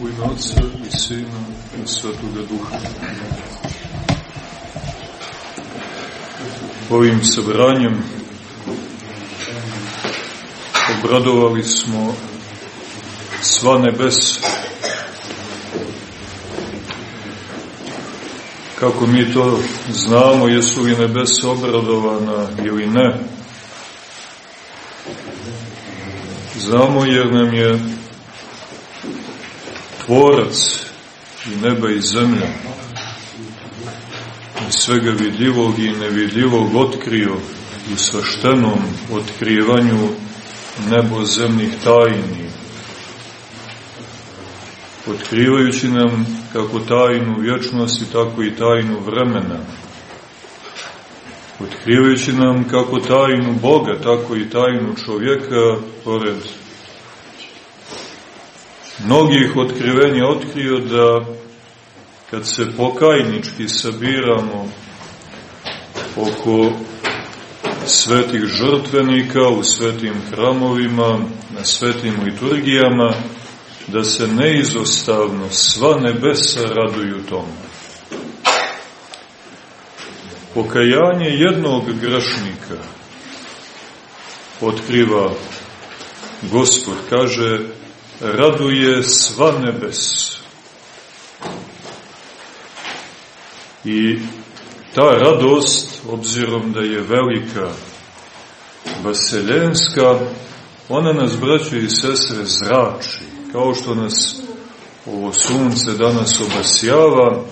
U ime Otca i Sina i Svetoga Duha. Ovim sabranjem obradovali smo sva nebesa. Kako mi to znamo, jesu li nebesa obradovana ili ne? Znamo jer nam je tvorac i neba i zemlja i svega vidljivog i nevidljivog otkrio u svaštenom otkrivanju nebozemnih tajni otkrivajući nam kako tajnu vječnosti, tako i tajnu vremena otkrivajući nam kako tajnu Boga, tako i tajnu čovjeka, pored mnogih otkrivenja otkrio da kad se pokajnički sabiramo oko svetih žrtvenika u svetim hramovima, na svetim liturgijama, da se neizostavno sva nebesa raduju tomu. Pokajanje jednog grešnika otkriva Gospod, kaže, raduje sva nebes. I ta radost, obzirom da je velika, vaseljenska, ona nas, braćo i sestre, zrači, kao što nas ovo sunce danas obasjava,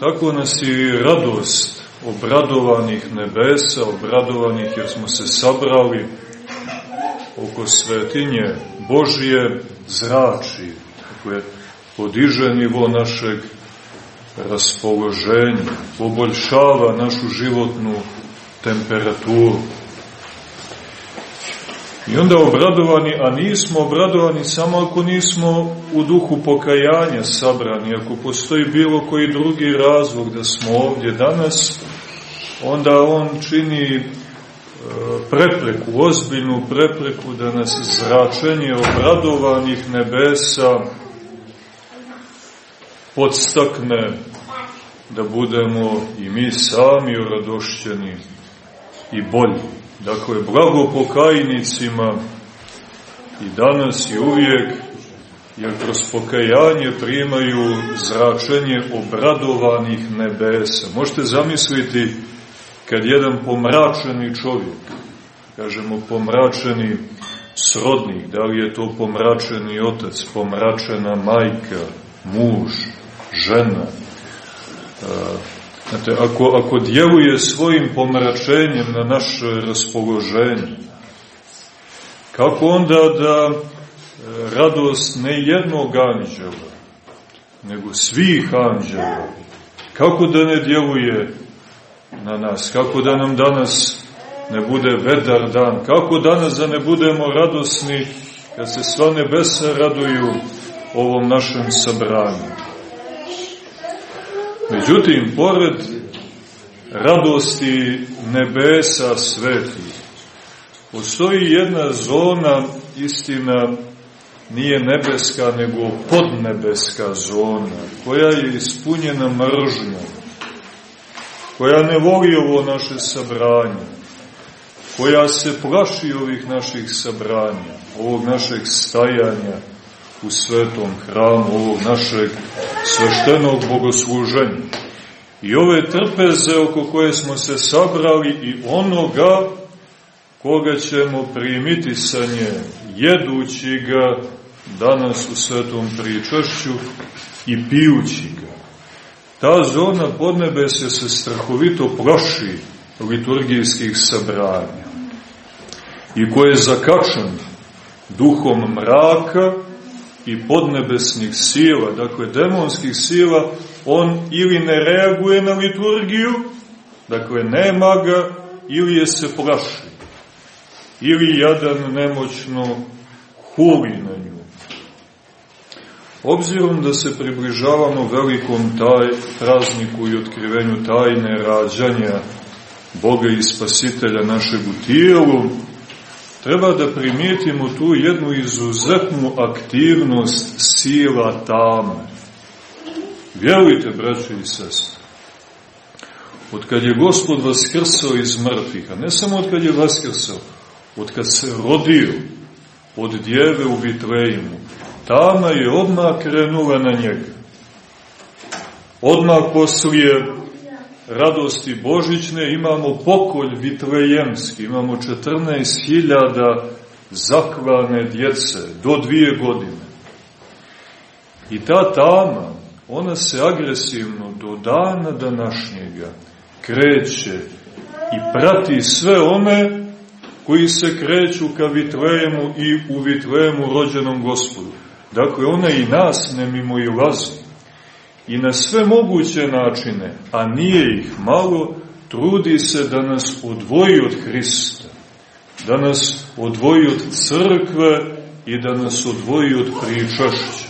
tako nas i radost obradovanih nebesa, obradovanih jer smo se sabrali oko svetinje Božije zrači, dakle, podiže nivo našeg raspoloženja, poboljšava našu životnu temperaturu. I onda obradovani, a nismo obradovani samo ako nismo u duhu pokajanja sabrani, ako postoji bilo koji drugi razlog da smo ovdje danas, onda on čini prepreku, ozbiljnu prepreku da nas zračenje obradovanih nebesa podstakne da budemo i mi sami oradošćeni i bolji. Dakle, blago pokajnicima i danas i uvijek, jer kroz pokajanje primaju zračenje obradovanih nebesa. Možete zamisliti kad jedan pomračeni čovjek, kažemo pomračeni srodnik, da li je to pomračeni otac, pomračena majka, muž, žena, Znate, ako, ako djeluje svojim pomračenjem na naše raspoloženje, kako onda da e, radost ne jednog anđela, nego svih anđela, kako da ne djeluje na nas, kako da nam danas ne bude vedar dan, kako danas da ne budemo radosni kad se sva nebesa raduju ovom našem sabranju. Međutim, pored radosti nebesa svetih, postoji jedna zona, istina, nije nebeska, nego podnebeska zona, koja je ispunjena mržnjom, koja ne voli ovo naše sabranje, koja se plaši ovih naših sabranja, ovog našeg stajanja, u svetom hramu ovog našeg sveštenog bogosluženja. I ove trpeze oko koje smo se sabrali i onoga koga ćemo primiti sa nje, jedući ga danas u svetom pričašću i pijući. Ta zona podnebesja se strahovito plaši liturgijskih sabranja i koje je zakačan duhom mraka i podnebesnih sila, dakle demonskih sila, on ili ne reaguje na liturgiju, dakle nema ga, ili je se plaši, ili jadan nemoćno huli na nju. Obzirom da se približavamo velikom taj prazniku i otkrivenju tajne rađanja Boga i Spasitelja našeg u tijelu, treba da primijetimo tu jednu izuzetnu aktivnost sila tame. Vjerujte, braći i sestre, od kad je Gospod vaskrsao iz mrtvih, a ne samo od kad je vaskrsao, od kad se rodio od djeve u Vitlejmu, tama je odmah krenula na njega. Odmah poslije radosti Božićne imamo pokolj vitlejemski, imamo 14.000 zakvane djece do dvije godine. I ta tama, ona se agresivno do dana današnjega kreće i prati sve one koji se kreću ka Vitlejemu i u Vitlejemu rođenom gospodu. Dakle, ona i nas ne mimo i lazi. I na sve moguće načine, a nije ih malo, trudi se da nas odvoji od Hrista, da nas odvoji od crkve i da nas odvoji od pričašća.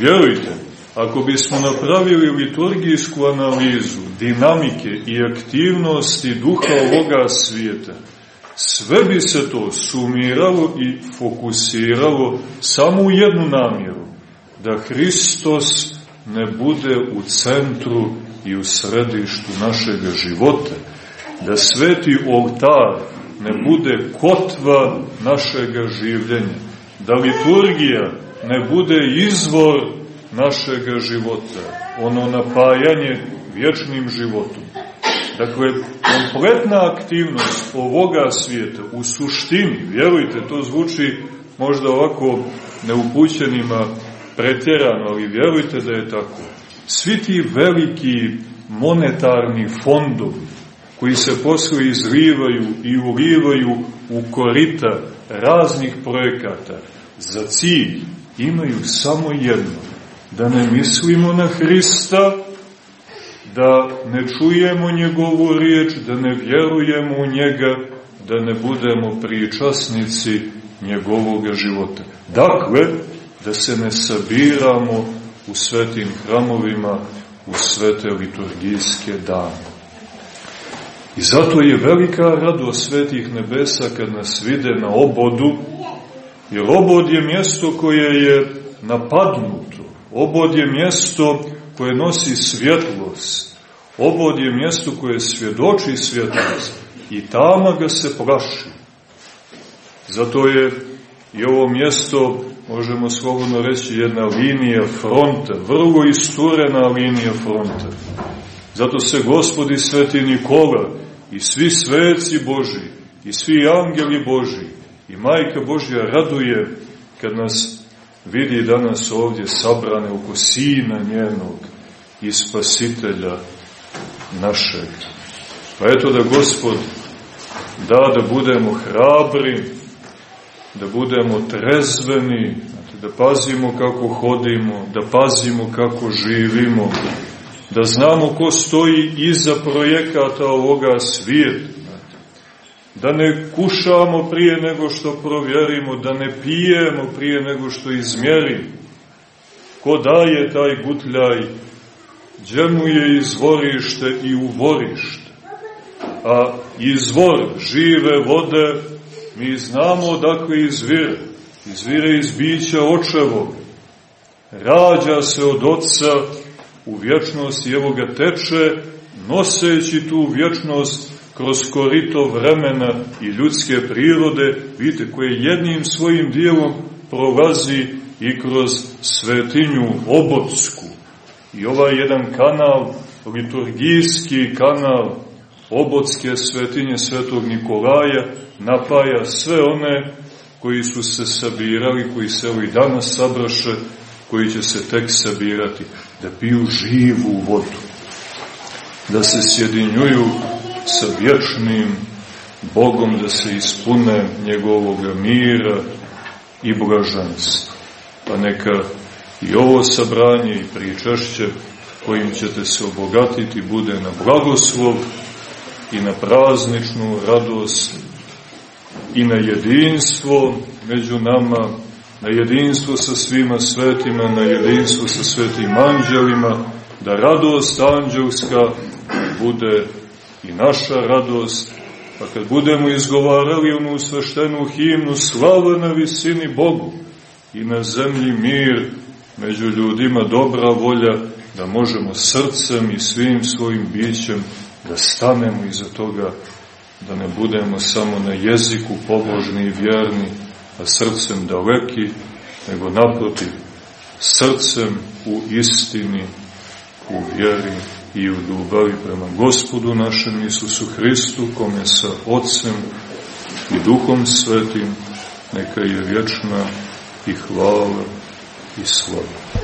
Vjerujte, ako bismo napravili liturgijsku analizu dinamike i aktivnosti duha ovoga svijeta, sve bi se to sumiralo i fokusiralo samo u jednu namjeru, da Hristos ne bude u centru i u središtu našeg života, da sveti oltar ne bude kotva našeg življenja, da liturgija ne bude izvor našeg života, ono napajanje vječnim životom. Dakle, kompletna aktivnost ovoga svijeta u suštini, vjerujte, to zvuči možda ovako neupućenima pretjerano, ali vjerujte da je tako. Svi ti veliki monetarni fondovi koji se posle izlivaju i ulivaju u korita raznih projekata za cilj imaju samo jedno, da ne mislimo na Hrista, da ne čujemo njegovu riječ, da ne vjerujemo u njega, da ne budemo pričasnici njegovog života. Dakle, da se ne sabiramo u svetim hramovima, u svete liturgijske dane. I zato je velika radost svetih nebesa kad nas vide na obodu, jer obod je mjesto koje je napadnuto, obod je mjesto koje nosi svjetlost, obod je mjesto koje svjedoči svjetlost i tama ga se plaši. Zato je i ovo mjesto možemo slobodno reći, jedna linija fronta, vrlo isturena linija fronta. Zato se gospodi sveti Nikola i svi sveci Boži i svi angeli Boži i majka Božja raduje kad nas vidi danas ovdje sabrane oko sina njenog i spasitelja našeg. Pa eto da gospod da da budemo hrabri, da budemo trezveni, da pazimo kako hodimo, da pazimo kako živimo, da znamo ko stoji iza projekata ovoga svijeta, da ne kušamo prije nego što provjerimo, da ne pijemo prije nego što izmjerimo. Ko daje taj gutljaj, gdje mu je izvorište i uvorište, a izvor žive vode Mi znamo odakle izvire. Izvire iz bića očevog. Rađa se od oca u vječnost i evo ga teče, noseći tu vječnost kroz korito vremena i ljudske prirode, vidite, koje jednim svojim dijelom prolazi i kroz svetinju obotsku. I ovaj jedan kanal, liturgijski kanal obotske svetinje svetog Nikolaja, napaja sve one koji su se sabirali, koji se i danas sabraše, koji će se tek sabirati, da piju živu vodu, da se sjedinjuju sa vječnim Bogom, da se ispune njegovog mira i blaženstva. Pa neka i ovo sabranje i pričašće kojim ćete se obogatiti bude na blagoslov i na prazničnu radost i na jedinstvo među nama, na jedinstvo sa svima svetima, na jedinstvo sa svetim anđelima, da radost anđelska bude i naša radost. Pa kad budemo izgovarali onu sveštenu himnu slava na visini Bogu i na zemlji mir, među ljudima dobra volja, da možemo srcem i svim svojim bićem da stanemo iza toga, da ne budemo samo na jeziku pobožni i vjerni, a srcem daleki, nego naprotiv, srcem u istini, u vjeri i u ljubavi prema gospodu našem Isusu Hristu, kome sa Otcem i Duhom Svetim, neka je vječna i hvala i slava.